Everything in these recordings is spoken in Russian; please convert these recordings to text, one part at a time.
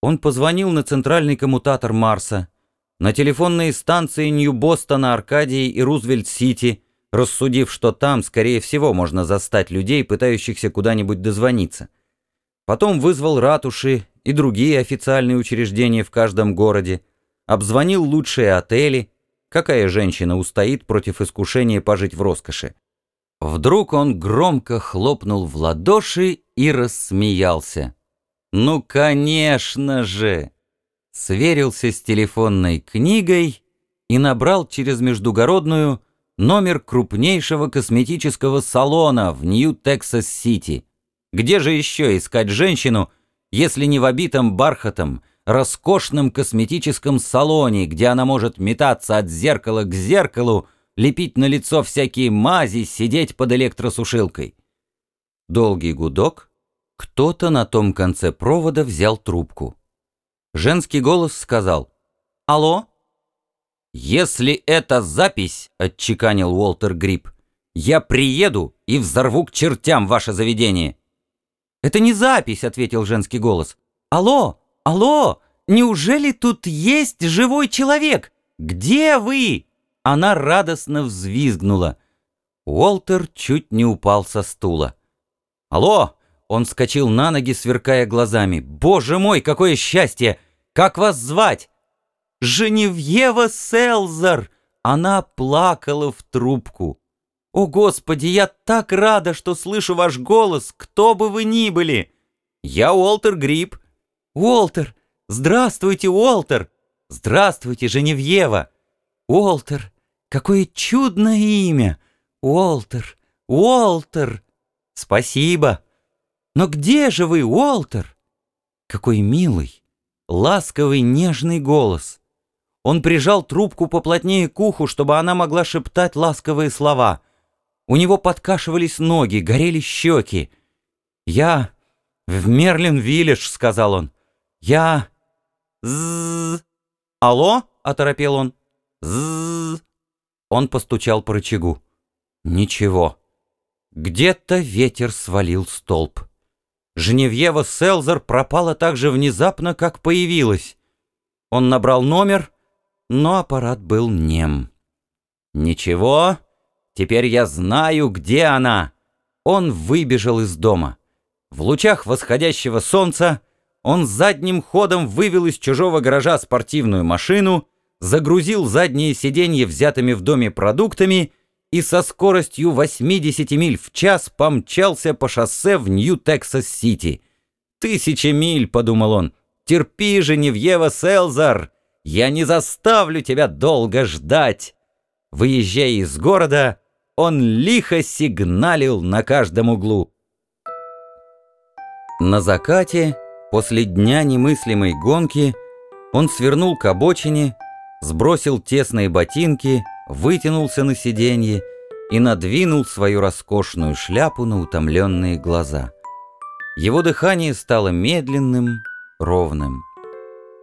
Он позвонил на центральный коммутатор Марса, на телефонные станции Нью-Бостона, Аркадии и Рузвельт-Сити, рассудив, что там, скорее всего, можно застать людей, пытающихся куда-нибудь дозвониться. Потом вызвал ратуши и другие официальные учреждения в каждом городе, обзвонил лучшие отели, какая женщина устоит против искушения пожить в роскоши. Вдруг он громко хлопнул в ладоши и рассмеялся. «Ну, конечно же!» Сверился с телефонной книгой и набрал через междугородную номер крупнейшего косметического салона в Нью-Тексас-Сити. Где же еще искать женщину, если не в обитом бархатом, роскошном косметическом салоне, где она может метаться от зеркала к зеркалу, лепить на лицо всякие мази, сидеть под электросушилкой? Долгий гудок. Кто-то на том конце провода взял трубку. Женский голос сказал «Алло?» «Если это запись», — отчеканил Уолтер Грипп, «я приеду и взорву к чертям ваше заведение». «Это не запись», — ответил женский голос. «Алло, алло, неужели тут есть живой человек? Где вы?» Она радостно взвизгнула. Уолтер чуть не упал со стула. «Алло!» — он вскочил на ноги, сверкая глазами. «Боже мой, какое счастье! Как вас звать?» Женевьева Селзар!» Она плакала в трубку. «О, Господи, я так рада, что слышу ваш голос, кто бы вы ни были!» «Я Уолтер Гриб». «Уолтер! Здравствуйте, Уолтер! Здравствуйте, Женевьева!» «Уолтер, какое чудное имя! Уолтер, Уолтер!» «Спасибо! Но где же вы, Уолтер?» Какой милый, ласковый, нежный голос! Он прижал трубку поплотнее к уху, чтобы она могла шептать ласковые слова. У него подкашивались ноги, горели щеки. «Я в Мерлин-Виллидж», — сказал он. «Я...» «З...» «Алло?» — оторопел он. «З...» Он постучал по рычагу. «Ничего». Где-то ветер свалил столб. Женевьева Селзер пропала так же внезапно, как появилась. Он набрал номер но аппарат был нем. «Ничего, теперь я знаю, где она!» Он выбежал из дома. В лучах восходящего солнца он задним ходом вывел из чужого гаража спортивную машину, загрузил задние сиденья взятыми в доме продуктами и со скоростью 80 миль в час помчался по шоссе в Нью-Тексас-Сити. «Тысяча миль», — подумал он, — «терпи, Женевьева Селзар!» Я не заставлю тебя долго ждать!» Выезжая из города, он лихо сигналил на каждом углу. На закате, после дня немыслимой гонки, он свернул к обочине, сбросил тесные ботинки, вытянулся на сиденье и надвинул свою роскошную шляпу на утомленные глаза. Его дыхание стало медленным, ровным.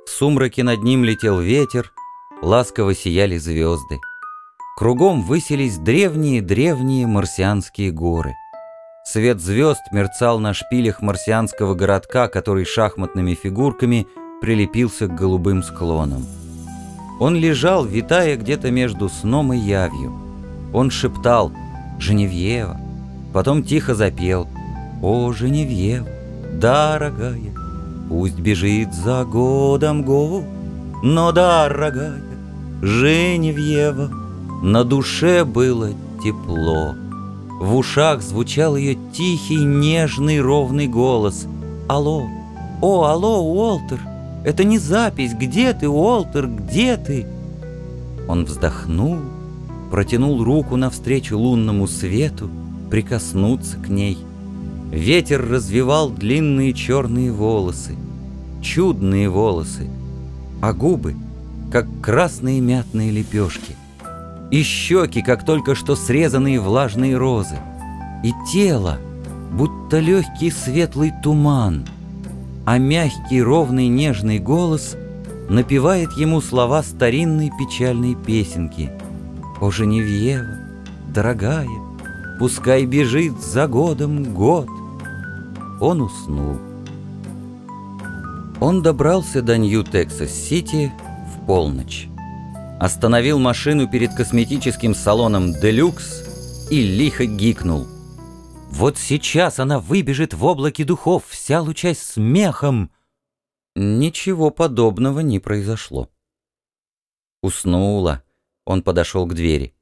В сумраке над ним летел ветер, ласково сияли звезды. Кругом высились древние-древние марсианские горы. Свет звезд мерцал на шпилях марсианского городка, который шахматными фигурками прилепился к голубым склонам. Он лежал, витая где-то между сном и явью. Он шептал «Женевьева», потом тихо запел «О, Женевьева, дорогая». Пусть бежит за годом год, но, дорогая Женевьева, на душе было тепло. В ушах звучал ее тихий, нежный, ровный голос. «Алло! О, алло, Уолтер! Это не запись! Где ты, Уолтер? Где ты?» Он вздохнул, протянул руку навстречу лунному свету, прикоснуться к ней — Ветер развивал длинные черные волосы, чудные волосы, а губы, как красные мятные лепешки, и щеки, как только что срезанные влажные розы, и тело, будто легкий светлый туман, а мягкий ровный нежный голос напевает ему слова старинной печальной песенки «О, Женевьева, дорогая, пускай бежит за годом год». Он уснул. Он добрался до Нью-Тексас-Сити в полночь. Остановил машину перед косметическим салоном «Делюкс» и лихо гикнул. Вот сейчас она выбежит в облаке духов, вся лучась смехом. Ничего подобного не произошло. Уснула. Он подошел к двери.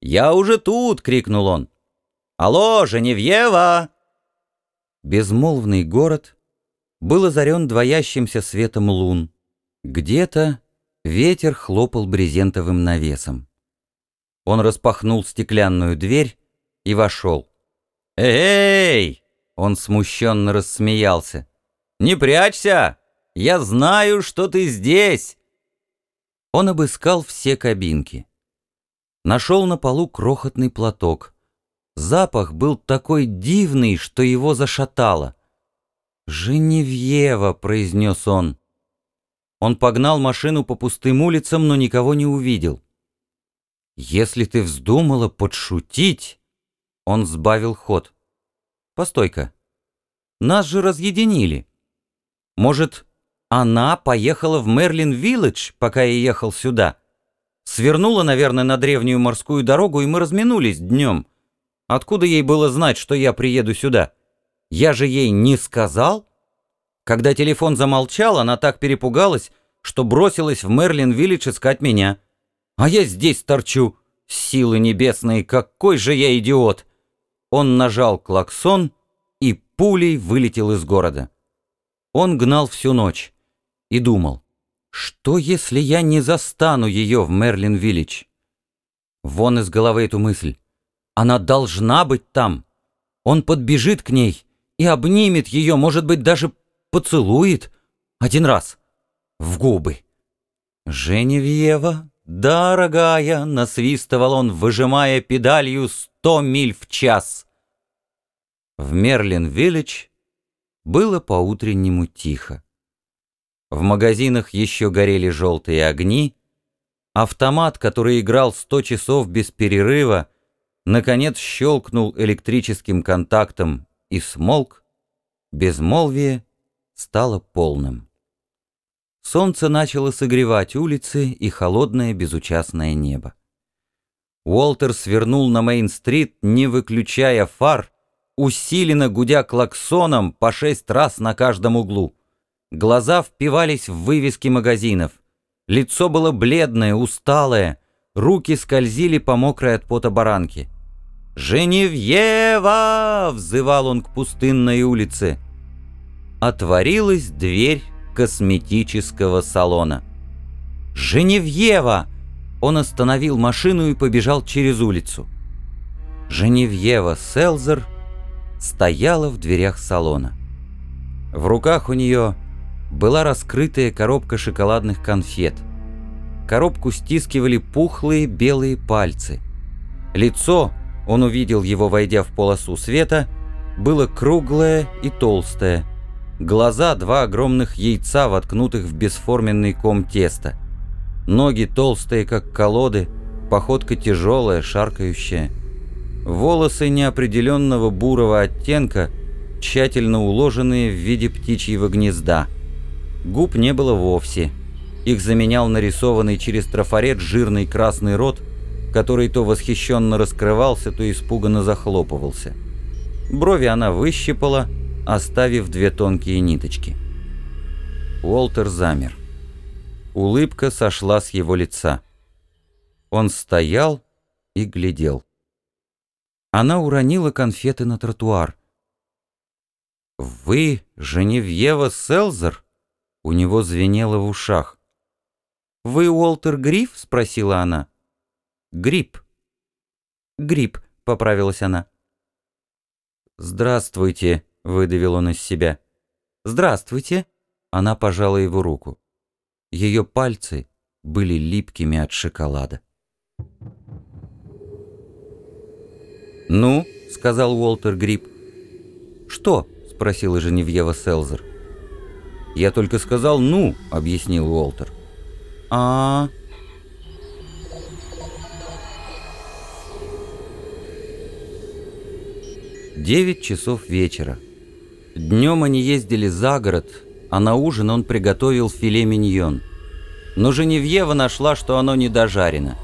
«Я уже тут!» — крикнул он. «Алло, Женевьева!» Безмолвный город был озарен двоящимся светом лун. Где-то ветер хлопал брезентовым навесом. Он распахнул стеклянную дверь и вошел. «Эй!» — он смущенно рассмеялся. «Не прячься! Я знаю, что ты здесь!» Он обыскал все кабинки. Нашел на полу крохотный платок. Запах был такой дивный, что его зашатало. «Женевьева», — произнес он. Он погнал машину по пустым улицам, но никого не увидел. «Если ты вздумала подшутить...» Он сбавил ход. «Постой-ка. Нас же разъединили. Может, она поехала в Мерлин-Вилледж, пока я ехал сюда? Свернула, наверное, на древнюю морскую дорогу, и мы разминулись днем. Откуда ей было знать, что я приеду сюда? Я же ей не сказал?» Когда телефон замолчал, она так перепугалась, что бросилась в Мерлин-Виллидж искать меня. А я здесь торчу. Силы небесные, какой же я идиот! Он нажал клаксон и пулей вылетел из города. Он гнал всю ночь и думал, что если я не застану ее в Мерлин-Виллидж? Вон из головы эту мысль. Она должна быть там. Он подбежит к ней и обнимет ее, может быть, даже поцелует. Один раз. В губы. «Женевьева, дорогая!» — насвистывал он, выжимая педалью сто миль в час. В Мерлин-Виллидж было по-утреннему тихо. В магазинах еще горели желтые огни. Автомат, который играл сто часов без перерыва, наконец щелкнул электрическим контактом и смолк. Безмолвие стало полным. Солнце начало согревать улицы и холодное безучастное небо. Уолтер свернул на Мейн-стрит, не выключая фар, усиленно гудя клаксоном по шесть раз на каждом углу. Глаза впивались в вывески магазинов. Лицо было бледное, усталое, руки скользили по мокрой от пота баранке. «Женевьева!» — взывал он к пустынной улице. Отворилась дверь косметического салона. «Женевьева!» Он остановил машину и побежал через улицу. Женевьева Селзер стояла в дверях салона. В руках у нее была раскрытая коробка шоколадных конфет. Коробку стискивали пухлые белые пальцы. Лицо, он увидел его, войдя в полосу света, было круглое и толстое, Глаза — два огромных яйца, воткнутых в бесформенный ком теста. Ноги толстые, как колоды, походка тяжелая, шаркающая. Волосы неопределенного бурого оттенка, тщательно уложенные в виде птичьего гнезда. Губ не было вовсе. Их заменял нарисованный через трафарет жирный красный рот, который то восхищенно раскрывался, то испуганно захлопывался. Брови она выщипала — оставив две тонкие ниточки. Уолтер замер. Улыбка сошла с его лица. Он стоял и глядел. Она уронила конфеты на тротуар. «Вы Женевьева Селзер?» У него звенело в ушах. «Вы Уолтер Гриф?» — спросила она. «Грипп». «Грипп», — поправилась она. «Здравствуйте», — выдавил он из себя. «Здравствуйте!» Она пожала его руку. Ее пальцы были липкими от шоколада. «Ну?» — сказал Уолтер Грипп. «Что?» — спросила Женевьева Селзер. «Я только сказал «ну», — объяснил Уолтер. а, -а, -а. Девять часов вечера. Днем они ездили за город, а на ужин он приготовил филе миньон. Но Женевьева нашла, что оно не дожарено.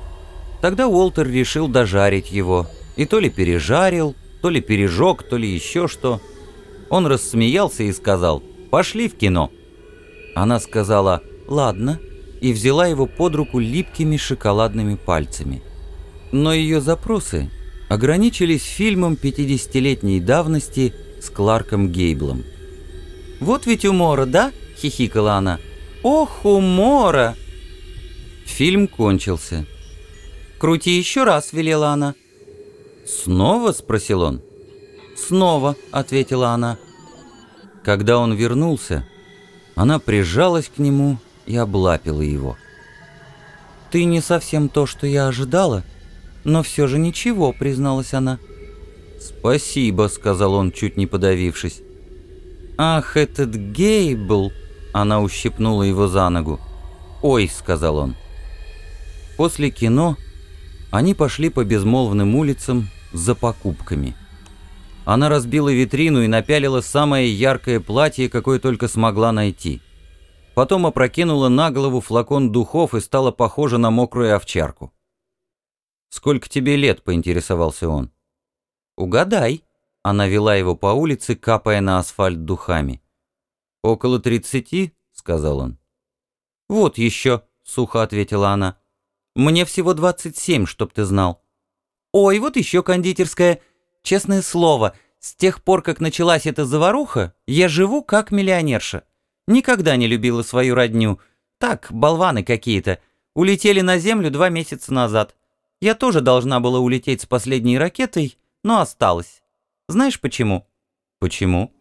Тогда Уолтер решил дожарить его, и то ли пережарил, то ли пережег, то ли еще что. Он рассмеялся и сказал «Пошли в кино». Она сказала «Ладно» и взяла его под руку липкими шоколадными пальцами. Но ее запросы ограничились фильмом 50-летней давности с Кларком Гейблом. «Вот ведь умора, да?» — хихикала она. «Ох, умора!» Фильм кончился. «Крути еще раз», — велела она. «Снова?» — спросил он. «Снова», — ответила она. Когда он вернулся, она прижалась к нему и облапила его. «Ты не совсем то, что я ожидала, но все же ничего», — призналась она. «Спасибо», — сказал он, чуть не подавившись. «Ах, этот Гейбл!» — она ущипнула его за ногу. «Ой», — сказал он. После кино они пошли по безмолвным улицам за покупками. Она разбила витрину и напялила самое яркое платье, какое только смогла найти. Потом опрокинула на голову флакон духов и стала похожа на мокрую овчарку. «Сколько тебе лет?» — поинтересовался он. «Угадай». Она вела его по улице, капая на асфальт духами. «Около тридцати?» — сказал он. «Вот еще», — сухо ответила она. «Мне всего двадцать семь, чтоб ты знал». «Ой, вот еще кондитерская. Честное слово, с тех пор, как началась эта заваруха, я живу как миллионерша. Никогда не любила свою родню. Так, болваны какие-то. Улетели на Землю два месяца назад. Я тоже должна была улететь с последней ракетой, но осталась. Знаешь почему? Почему?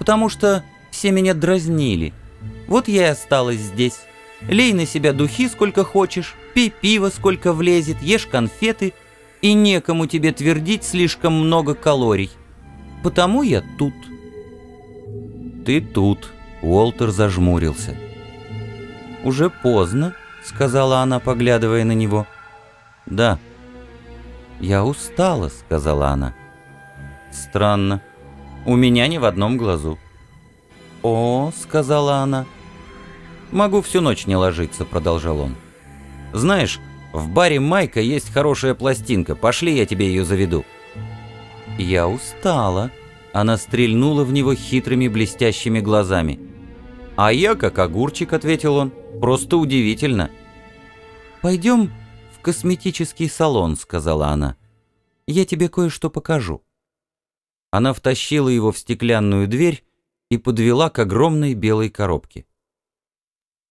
Потому что все меня дразнили. Вот я и осталась здесь. Лей на себя духи сколько хочешь, пей пиво сколько влезет, ешь конфеты, и некому тебе твердить слишком много калорий. Потому я тут. Ты тут, Уолтер зажмурился. Уже поздно, сказала она, поглядывая на него. Да. Я устала, сказала она. Странно. У меня ни в одном глазу. «О», — сказала она. «Могу всю ночь не ложиться», — продолжал он. «Знаешь, в баре Майка есть хорошая пластинка. Пошли, я тебе ее заведу». «Я устала». Она стрельнула в него хитрыми блестящими глазами. «А я как огурчик», — ответил он. «Просто удивительно». «Пойдем в косметический салон», — сказала она. «Я тебе кое-что покажу». Она втащила его в стеклянную дверь и подвела к огромной белой коробке.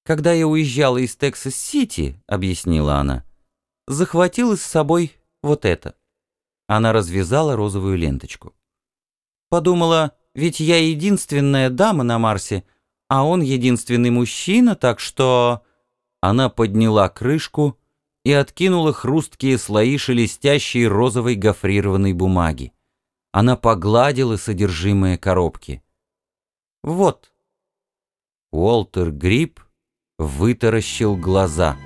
«Когда я уезжала из Тексас-Сити», — объяснила она, — «захватила с собой вот это». Она развязала розовую ленточку. Подумала, ведь я единственная дама на Марсе, а он единственный мужчина, так что... Она подняла крышку и откинула хрусткие слои шелестящей розовой гофрированной бумаги. Она погладила содержимое коробки. «Вот». Уолтер Гриб вытаращил глаза.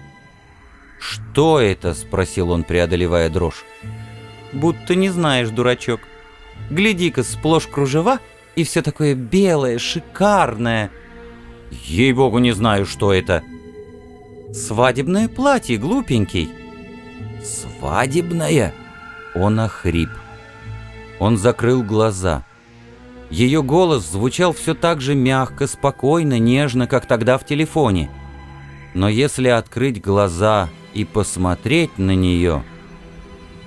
«Что это?» — спросил он, преодолевая дрожь. «Будто не знаешь, дурачок. Гляди-ка, сплошь кружева, и все такое белое, шикарное». «Ей-богу, не знаю, что это». «Свадебное платье, глупенький». «Свадебное?» Он охрип. Он закрыл глаза. Ее голос звучал все так же мягко, спокойно, нежно, как тогда в телефоне. Но если открыть глаза и посмотреть на нее,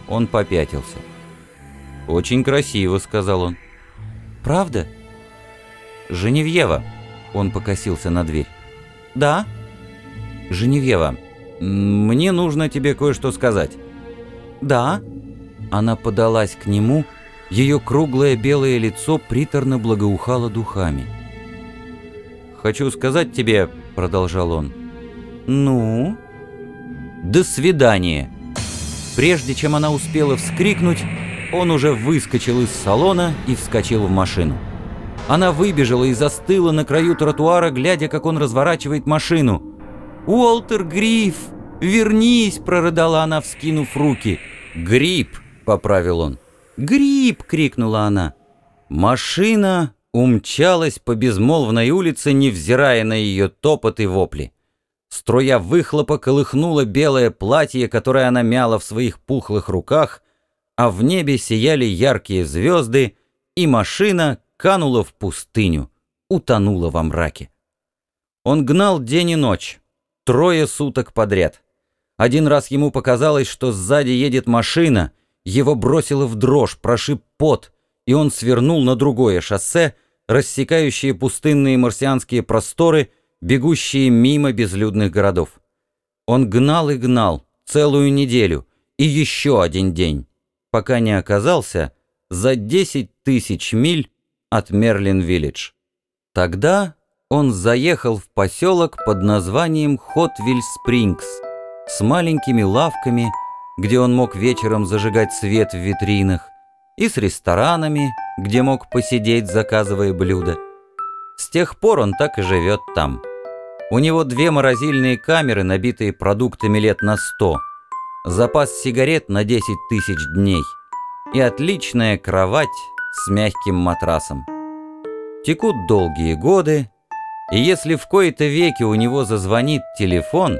он попятился. «Очень красиво», — сказал он. «Правда?» «Женевьева», — он покосился на дверь. «Да?» «Женевьева, мне нужно тебе кое-что сказать». «Да?» Она подалась к нему, — ее круглое белое лицо приторно благоухало духами. «Хочу сказать тебе», — продолжал он. «Ну?» «До свидания!» Прежде чем она успела вскрикнуть, он уже выскочил из салона и вскочил в машину. Она выбежала и застыла на краю тротуара, глядя, как он разворачивает машину. «Уолтер Гриф! Вернись!» — прорыдала она, вскинув руки. «Гриб!» — поправил он. «Гриб!» — крикнула она. Машина умчалась по безмолвной улице, невзирая на ее топот и вопли. Струя выхлопа колыхнула белое платье, которое она мяла в своих пухлых руках, а в небе сияли яркие звезды, и машина канула в пустыню, утонула во мраке. Он гнал день и ночь, трое суток подряд. Один раз ему показалось, что сзади едет машина, его бросило в дрожь, прошиб пот, и он свернул на другое шоссе, рассекающее пустынные марсианские просторы, бегущие мимо безлюдных городов. Он гнал и гнал целую неделю и еще один день, пока не оказался за 10 тысяч миль от Мерлин-Виллидж. Тогда он заехал в поселок под названием Хотвиль-Спрингс с маленькими лавками, где он мог вечером зажигать свет в витринах, и с ресторанами, где мог посидеть, заказывая блюда. С тех пор он так и живет там. У него две морозильные камеры, набитые продуктами лет на сто, запас сигарет на 10 тысяч дней и отличная кровать с мягким матрасом. Текут долгие годы, и если в кои-то веки у него зазвонит телефон,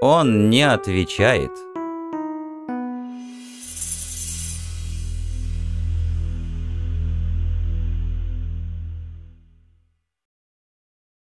он не отвечает –